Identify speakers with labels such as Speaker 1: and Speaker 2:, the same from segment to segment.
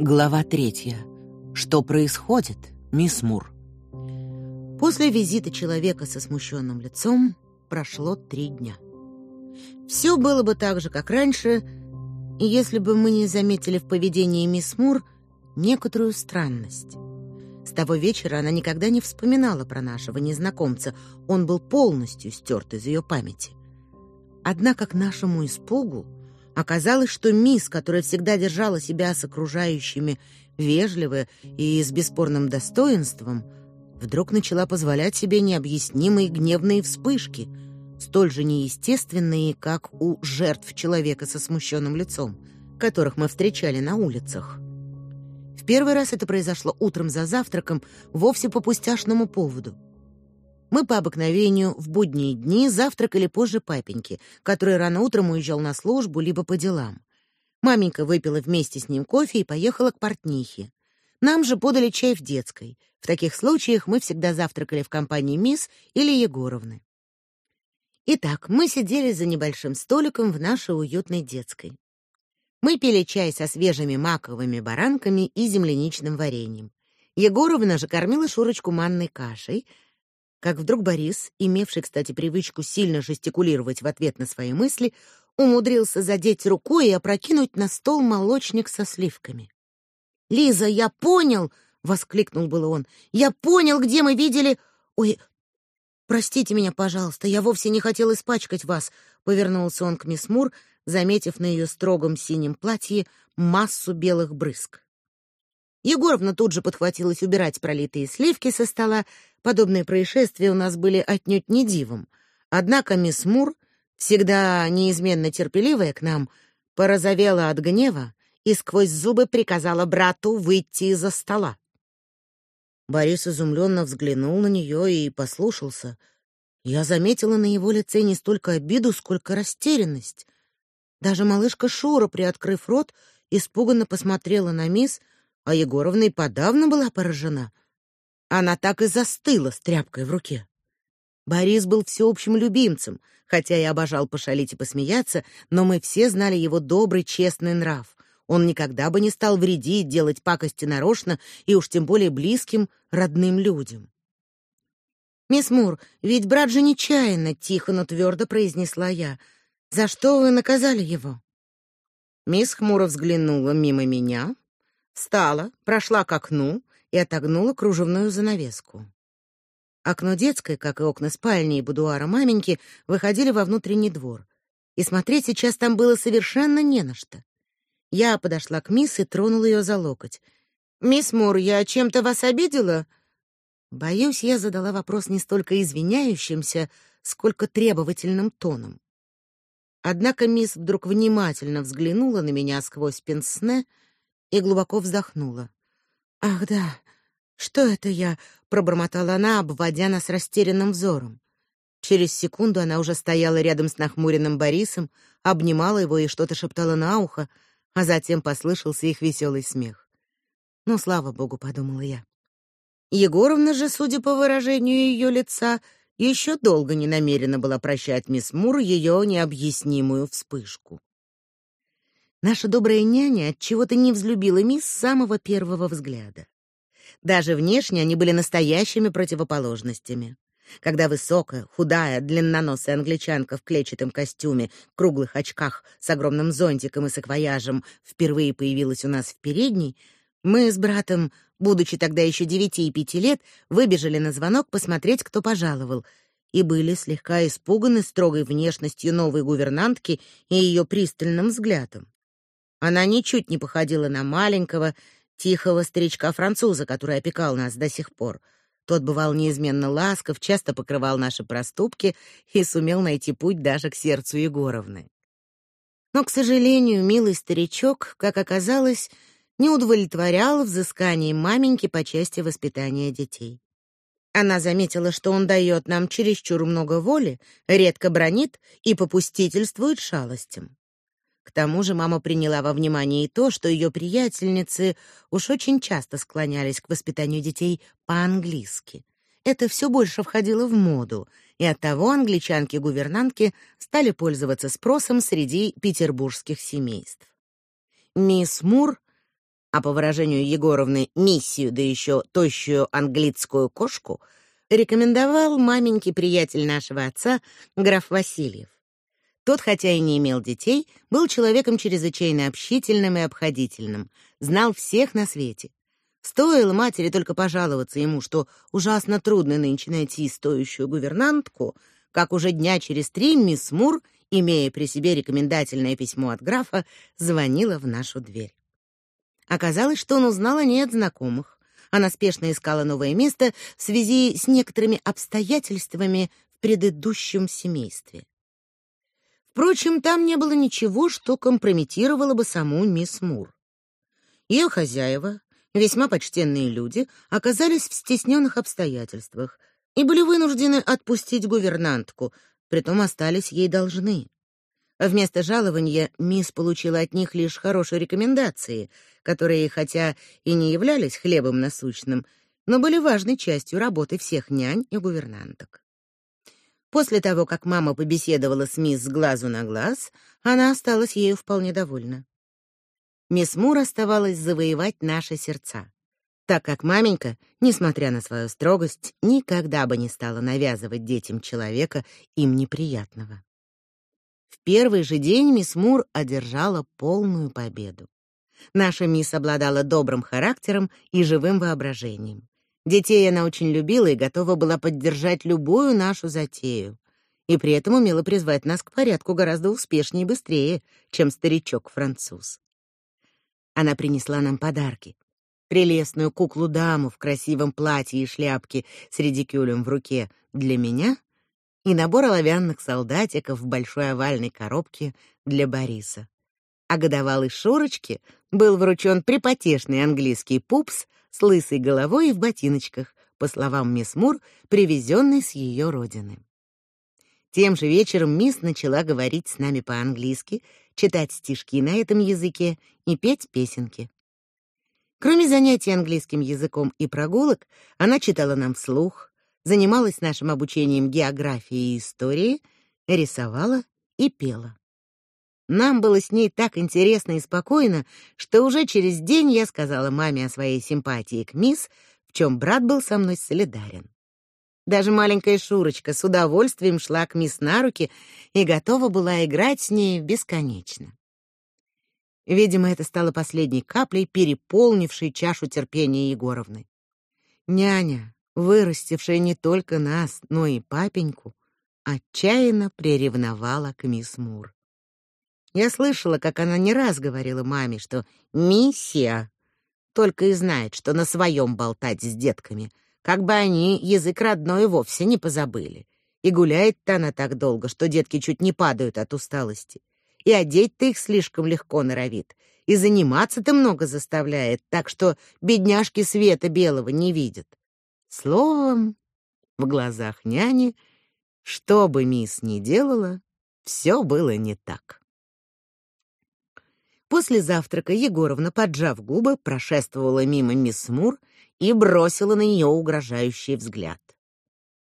Speaker 1: Глава третья. Что происходит, мисс Мур?
Speaker 2: После визита человека со смущенным лицом прошло три дня. Все было бы так же, как раньше, если бы мы не заметили в поведении мисс Мур некоторую странность. С того вечера она никогда не вспоминала про нашего незнакомца, он был полностью стерт из ее памяти. Однако к нашему испугу Оказалось, что мисс, которая всегда держала себя с окружающими вежливо и с бесспорным достоинством, вдруг начала позволять себе необъяснимые гневные вспышки, столь же неестественные, как у жертв человека со смущенным лицом, которых мы встречали на улицах. В первый раз это произошло утром за завтраком, вовсе по пустяшному поводу — мы по обыкновению в будние дни завтракали позже папеньки, который рано утром уезжал на службу либо по делам. Маменька выпила вместе с ним кофе и поехала к портнихе. Нам же подали чай в детской. В таких случаях мы всегда завтракали в компании мисс или Егоровны. Итак, мы сидели за небольшим столиком в нашей уютной детской. Мы пили чай со свежими маковыми баранками и земляничным вареньем. Егоровна же кормила Шурочку манной кашей — как вдруг Борис, имевший, кстати, привычку сильно жестикулировать в ответ на свои мысли, умудрился задеть рукой и опрокинуть на стол молочник со сливками. "Лиза, я понял", воскликнул было он. "Я понял, где мы видели Ой, простите меня, пожалуйста, я вовсе не хотел испачкать вас", повернулся он к мисс Мур, заметив на ее строгом синем платье массу белых брызг. Егоровна тут же подхватилась убирать пролитые сливки со стола. Подобные происшествия у нас были отнюдь не дивом. Однако мисс Мур, всегда неизменно терпеливая к нам, порозовела от гнева и сквозь зубы приказала брату выйти из-за стола. Борис изумленно взглянул на нее и послушался. Я заметила на его лице не столько обиду, сколько растерянность. Даже малышка Шура, приоткрыв рот, испуганно посмотрела на мисс, а Егоровна и подавно была поражена. Она так и застыла с тряпкой в руке. Борис был всеобщим любимцем, хотя и обожал пошалить и посмеяться, но мы все знали его добрый, честный нрав. Он никогда бы не стал вредить, делать пакости нарочно и уж тем более близким, родным людям. «Мисс Мур, ведь брат же нечаянно», — тихо, но твердо произнесла я. «За что вы наказали его?» Мисс хмуро взглянула мимо меня, встала, прошла к окну и отогнула кружевную занавеску. Окно детской, как и окна спальни и будуара маменьки, выходили во внутренний двор, и смотреть сейчас там было совершенно не на что. Я подошла к мисс и тронула ее за локоть. «Мисс Мур, я чем-то вас обидела?» Боюсь, я задала вопрос не столько извиняющимся, сколько требовательным тоном. Однако мисс вдруг внимательно взглянула на меня сквозь пенсне и глубоко вздохнула. Ах, да. Что это я, пробормотала она, обводя нас растерянным взором. Через секунду она уже стояла рядом с нахмуренным Борисом, обнимала его и что-то шептала на ухо, а затем послышался их веселый смех. Ну, слава богу, подумала я. Егоровна же, судя по выражению ее лица, еще долго не намерена была прощать мисс Мур ее необъяснимую вспышку. Наша добрая няня от чего-то не взлюбила мисс с самого первого взгляда. Даже внешне они были настоящими противоположностями. Когда высокая, худая, длинноносая англичанка в клетчатом костюме, круглых очках, с огромным зонтиком и саквояжем впервые появилась у нас в передней, мы с братом, будучи тогда еще девяти и пяти лет, выбежали на звонок посмотреть, кто пожаловал, и были слегка испуганы строгой внешностью новой гувернантки и ее пристальным взглядом. Она ничуть не походила на маленького, тихого старичка-француза, который опекал нас до сих пор. Тот бывал неизменно ласков, часто покрывал наши проступки и сумел найти путь даже к сердцу Егоровны. Но, к сожалению, милый старичок, как оказалось, не удовлетворял взысканием маменьки по части воспитания детей. Она заметила, что он дает нам чересчур много воли, редко бронит и попустительствует шалостям. К тому же мама приняла во внимание и то, что ее приятельницы уж очень часто склонялись к воспитанию детей по-английски. Это все больше входило в моду, и оттого англичанки-гувернантки стали пользоваться спросом среди петербургских семейств. Мисс Мур а по выражению Егоровны миссию, да еще тощую английскую кошку, рекомендовал маменький приятель нашего отца, граф Васильев. Тот, хотя и не имел детей, был человеком чрезвычайно общительным и обходительным, знал всех на свете. Стоило матери только пожаловаться ему, что ужасно трудно нынче найти стоящую гувернантку, как уже дня через три мисс Мур, имея при себе рекомендательное письмо от графа, звонила в нашу дверь. Оказалось, что он узнал о ней от знакомых. Она спешно искала новое место в связи с некоторыми обстоятельствами в предыдущем семействе. Впрочем, там не было ничего, что компрометировало бы саму мисс Мур. Ее хозяева, весьма почтенные люди, оказались в стесненных обстоятельствах и были вынуждены отпустить гувернантку, притом остались ей должны. Вместо жалования мисс получила от них лишь хорошие рекомендации, которые, хотя и не являлись хлебом насущным, но были важной частью работы всех нянь и гувернанток. После того, как мама побеседовала с мисс с глазу на глаз, она осталась ею вполне довольна. Мисс Мур оставалась завоевать наши сердца, так как маменька, несмотря на свою строгость, никогда бы не стала навязывать детям человека им неприятного. В первый же день мисс Мур одержала полную победу. Наша мисс обладала добрым характером и живым воображением. Детей она очень любила и готова была поддержать любую нашу затею, и при этом умела призвать нас к порядку гораздо успешнее и быстрее, чем старичок-француз. Она принесла нам подарки. Прелестную куклу-даму в красивом платье и шляпке с редикюлем в руке для меня и набор оловянных солдатиков в большой овальной коробке для Бориса. А годовалой Шурочке был вручен припотешный английский пупс с лысой головой и в ботиночках, по словам мисс Мур, привезенный с ее родины. Тем же вечером мисс начала говорить с нами по-английски, читать стишки на этом языке и петь песенки. Кроме занятий английским языком и прогулок, она читала нам вслух, занималась нашим обучением географии и истории, рисовала и пела. Нам было с ней так интересно и спокойно, что уже через день я сказала маме о своей симпатии к мисс, в чем брат был со мной солидарен. Даже маленькая Шурочка с удовольствием шла к мисс на руки и готова была играть с ней бесконечно. Видимо, это стало последней каплей, переполнившей чашу терпения Егоровны. Няня, вырастившая не только нас, но и папеньку, отчаянно приревновала к мисс Мур. Я слышала, как она не раз говорила маме, что миссия только и знает, что на своем болтать с детками, как бы они язык родной вовсе не позабыли. И гуляет-то она так долго, что детки чуть не падают от усталости. И одеть-то их слишком легко норовит, и заниматься-то много заставляет, так что бедняжки света белого не видят. Словом, в глазах няни, что бы мисс ни делала, все было не так. После завтрака Егоровна, поджав губы, прошествовала мимо мисс Мур и бросила на нее угрожающий взгляд.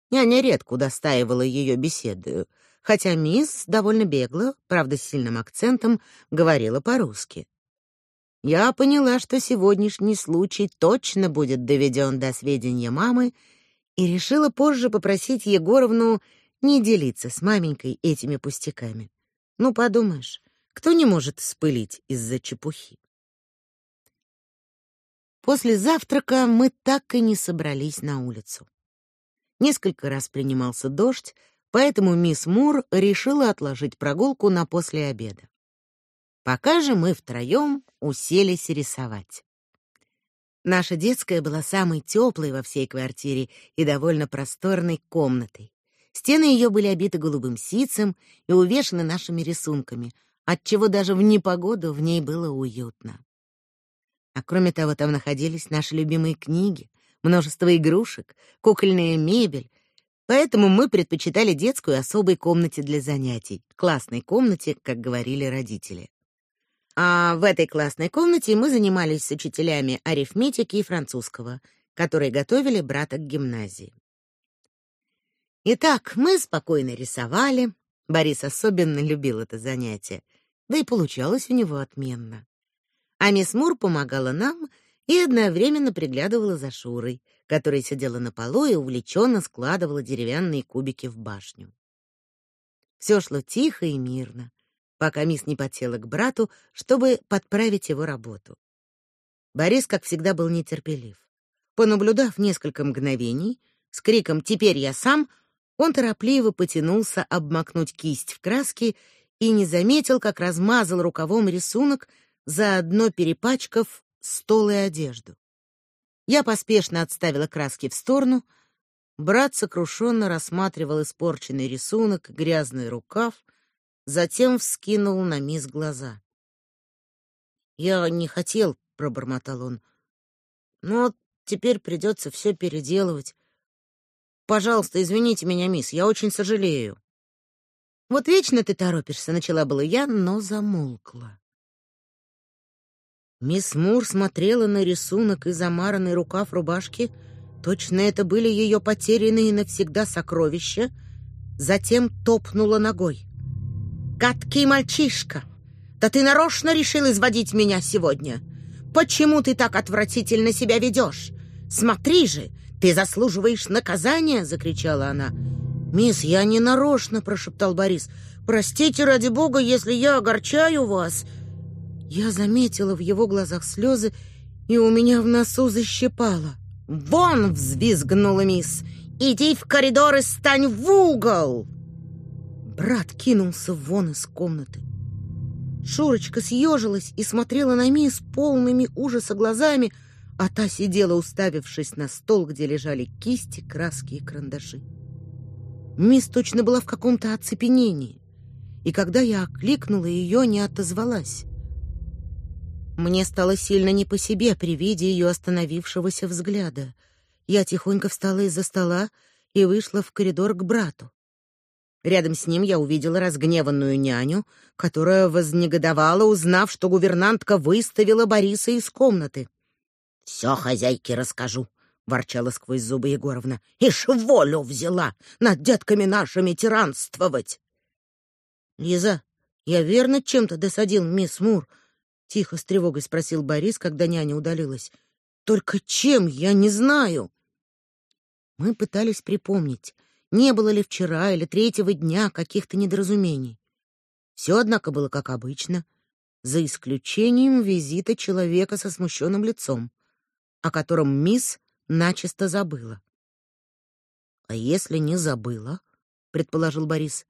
Speaker 2: Няня редко удостаивала ее беседою, хотя мисс довольно бегло, правда, с сильным акцентом, говорила по-русски. Я поняла, что сегодняшний случай точно будет доведен до сведения мамы, и решила позже попросить Егоровну не делиться с маменькой этими пустяками. Ну, подумаешь, кто не может спылить из-за чепухи? После завтрака мы так и не собрались на улицу. Несколько раз принимался дождь, поэтому мисс Мур решила отложить прогулку на после обеда. Пока же мы втроем уселись рисовать. Наша детская была самой теплой во всей квартире и довольно просторной комнатой. Стены ее были обиты голубым ситцем и увешаны нашими рисунками, отчего даже в непогоду в ней было уютно. А кроме того, там находились наши любимые книги, множество игрушек, кукольная мебель. Поэтому мы предпочитали детскую особой комнате для занятий, классной комнате, как говорили родители. А в этой классной комнате мы занимались с учителями арифметики и французского, которые готовили брата к гимназии. Итак, мы спокойно рисовали. Борис особенно любил это занятие да и получалось у него отменно. а мисс Мур помогала нам и одновременно приглядывала за Шурой, которая сидела на полу и увлеченно складывала деревянные кубики в башню. Все шло тихо и мирно, пока мисс не подсела к брату, чтобы подправить его работу. Борис, как всегда, был нетерпелив. Понаблюдав несколько мгновений, с криком «Теперь я сам!», он торопливо потянулся обмакнуть кисть в краски и не заметил, как размазал рукавом рисунок, заодно перепачкав стол и одежду. Я поспешно отставила краски в сторону. Брат сокрушенно рассматривал испорченный рисунок, грязный рукав, затем вскинул на мисс глаза. «Я не хотел», — пробормотал он, — «но теперь придется все переделывать. Пожалуйста, извините меня, мисс, я очень сожалею». «Вот вечно ты торопишься», — начала была я, но замолкла. Мисс Мур смотрела на рисунок и замаранный рукав рубашки. Точно это были ее потерянные навсегда сокровища. Затем топнула ногой. «Гадкий мальчишка! Да ты нарочно решил изводить меня сегодня! Почему ты так отвратительно себя ведешь? Смотри же, ты заслуживаешь наказания!» — закричала она. «Мисс, я не нарочно!» — прошептал Борис. «Простите, ради бога, если я огорчаю вас!» Я заметила в его глазах слезы, и у меня в носу защипало. «Вон!» — взвизгнула мисс. «Иди в коридор и стань в угол!» Брат кинулся вон из комнаты. Шурочка съежилась и смотрела на мисс полными ужаса глазами, а та сидела, уставившись на стол, где лежали кисти, краски и карандаши. Мисс точно была в каком-то оцепенении, и когда я окликнула ее, не отозвалась. Мне стало сильно не по себе при виде ее остановившегося взгляда. Я тихонько встала из-за стола и вышла в коридор к брату. Рядом с ним я увидела разгневанную няню, которая вознегодовала, узнав, что гувернантка выставила Бориса из комнаты. «Все хозяйке расскажу», — ворчала сквозь зубы Егоровна. «Ишь волю взяла над детками нашими тиранствовать!» «Лиза, я верно чем-то досадил мисс Мур?» Тихо, с тревогой спросил Борис, когда няня удалилась. Только чем, я не знаю. Мы пытались припомнить, не было ли вчера или третьего дня каких-то недоразумений. Все, однако, было как обычно, за исключением визита человека со смущенным лицом, о котором мисс начисто забыла. А если не забыла, предположил Борис.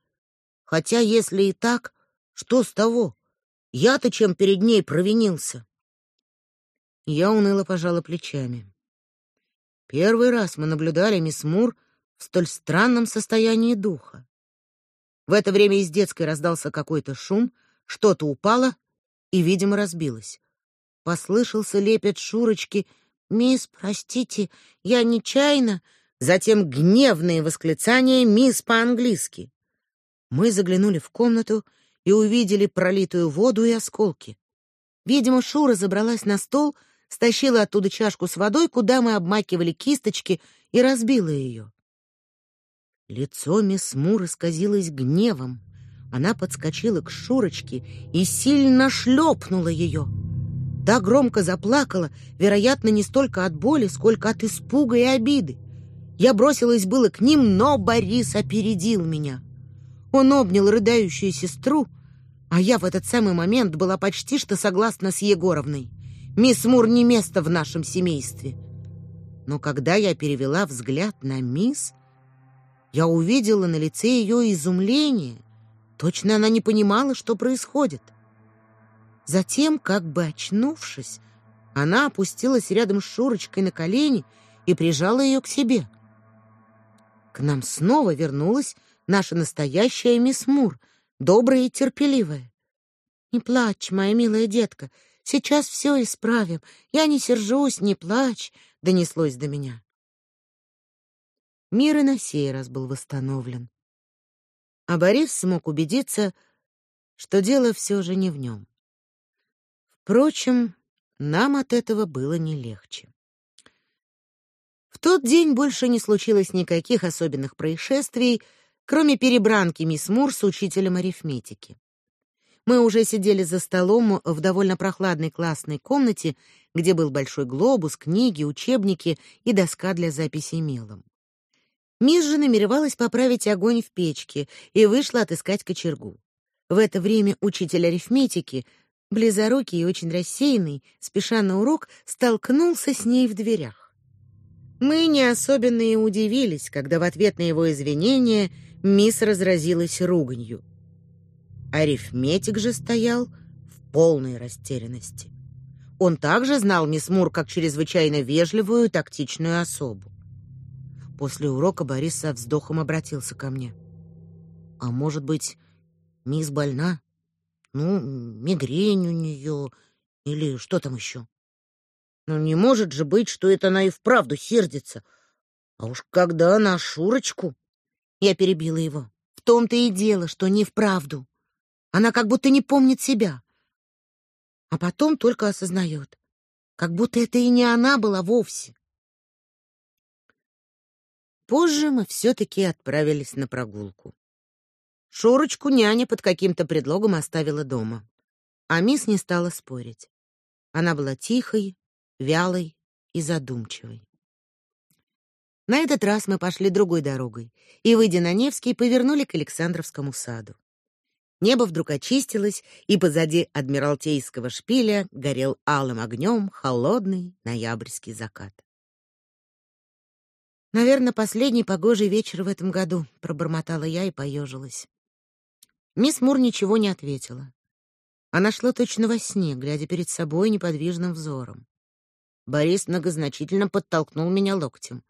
Speaker 2: Хотя если и так, что с того? Я-то чем перед ней провинился? Я уныло пожала плечами. Первый раз мы наблюдали мисс Мур в столь странном состоянии духа. В это время из детской раздался какой-то шум, что-то упало и, видимо, разбилось. Послышался лепет Шурочки: "Мисс, простите, я нечаянно", затем гневные восклицания мисс по-английски. Мы заглянули в комнату и увидели пролитую воду и осколки. Видимо, Шура забралась на стол, стащила оттуда чашку с водой, куда мы обмакивали кисточки, и разбила ее. Лицо мисс Мур исказилось гневом. Она подскочила к Шурочке и сильно шлепнула ее. Та громко заплакала, вероятно, не столько от боли, сколько от испуга и обиды. Я бросилась было к ним, но Борис опередил меня. Он обнял рыдающую сестру, а я в этот самый момент была почти что согласна с Егоровной. Мисс Мур не место в нашем семействе. Но когда я перевела взгляд на мисс, я увидела на лице ее изумление. Точно она не понимала, что происходит. Затем, как бы очнувшись, она опустилась рядом с Шурочкой на колени и прижала ее к себе. К нам снова вернулась наша настоящая мисс Мур — добрая и терпеливая. Не плачь, моя милая детка, сейчас все исправим. Я не сержусь, не плачь, донеслось до меня. Мир и на сей раз был восстановлен. А Борис смог убедиться, что дело все же не в нем. Впрочем, нам от этого было не легче. В тот день больше не случилось никаких особенных происшествий, кроме перебранки мисс Мур с учителем арифметики. Мы уже сидели за столом в довольно прохладной классной комнате, где был большой глобус, книги, учебники и доска для записей мелом. Мисс же намеревалась поправить огонь в печке и вышла отыскать кочергу. В это время учитель арифметики, близорукий и очень рассеянный, спеша на урок, столкнулся с ней в дверях. Мы не особенно и удивились, когда в ответ на его извинения мисс разразилась руганью. Арифметик же стоял в полной растерянности. Он также знал мисс Мур как чрезвычайно вежливую и тактичную особу. После урока Борис со вздохом обратился ко мне. «А может быть, мисс больна? Ну, мигрень у нее или что там еще? Ну, не может же быть, что это она и вправду сердится. А уж когда на Шурочку...» Я перебила его. «В том-то и дело, что не вправду. Она как будто не помнит себя. А потом только осознает, как будто это и не она была вовсе. Позже мы все-таки отправились на прогулку. Шурочку няня под каким-то предлогом оставила дома, а мисс не стала спорить. Она была тихой, вялой и задумчивой. На этот раз мы пошли другой дорогой и, выйдя на Невский, повернули к Александровскому саду. Небо вдруг очистилось, и позади адмиралтейского шпиля горел алым огнем холодный ноябрьский закат. Наверное, последний погожий вечер в этом году, пробормотала я и поежилась. Мисс Мур ничего не ответила. Она шла точно во сне, глядя перед собой неподвижным взором. Борис многозначительно подтолкнул меня локтем,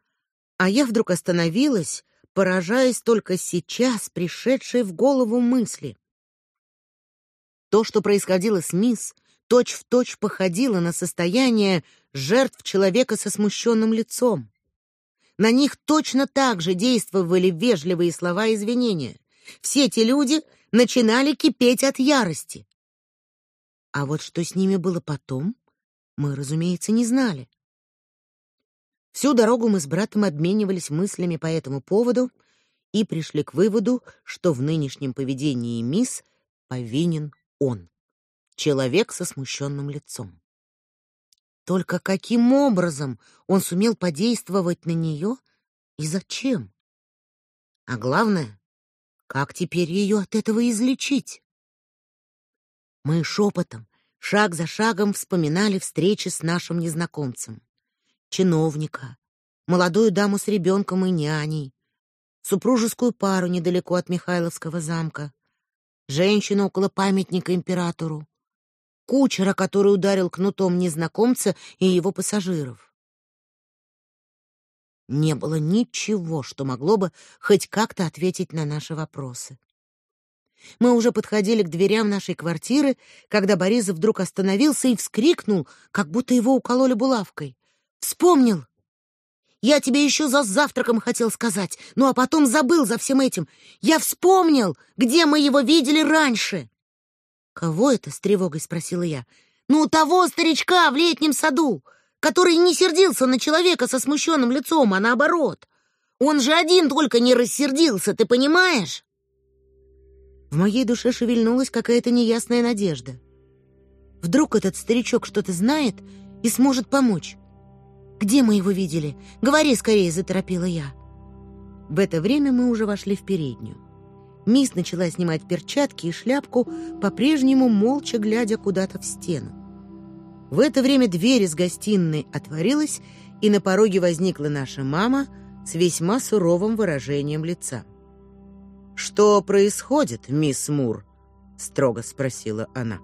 Speaker 2: а я вдруг остановилась, поражаясь только сейчас пришедшей в голову мысли. То, что происходило с мисс, точь-в-точь точь походило на состояние жертв человека со смущенным лицом. На них точно так же действовали вежливые слова извинения. Все эти люди начинали кипеть от ярости. А вот что с ними было потом, мы, разумеется, не знали. Всю дорогу мы с братом обменивались мыслями по этому поводу и пришли к выводу, что в нынешнем поведении мисс повинен он, человек со смущенным лицом. Только каким образом он сумел подействовать на нее и зачем? А главное, как теперь ее от этого излечить? Мы шепотом, шаг за шагом вспоминали встречи с нашим незнакомцем. Чиновника, молодую даму с ребенком и няней, супружескую пару недалеко от Михайловского замка, женщину около памятника императору, кучера, который ударил кнутом незнакомца и его пассажиров. Не было ничего, что могло бы хоть как-то ответить на наши вопросы. Мы уже подходили к дверям нашей квартиры, когда Борис вдруг остановился и вскрикнул, как будто его укололи булавкой. Вспомнил. Я тебе еще за завтраком хотел сказать, ну а потом забыл за всем этим. Я вспомнил, где мы его видели раньше. Кого это? с тревогой спросила я. Ну, того старичка в летнем саду, который не сердился на человека со смущенным лицом, а наоборот. Он же один только не рассердился, ты понимаешь? В моей душе шевельнулась какая-то неясная надежда. Вдруг этот старичок что-то знает и сможет помочь. Где мы его видели? Говори скорее, заторопила я. В это время мы уже вошли в переднюю. Мисс начала снимать перчатки и шляпку, по-прежнему молча глядя куда-то в стену. В это время дверь из гостиной отворилась, и на пороге возникла наша мама с весьма суровым выражением лица. «Что происходит, мисс Мур?» — строго спросила она.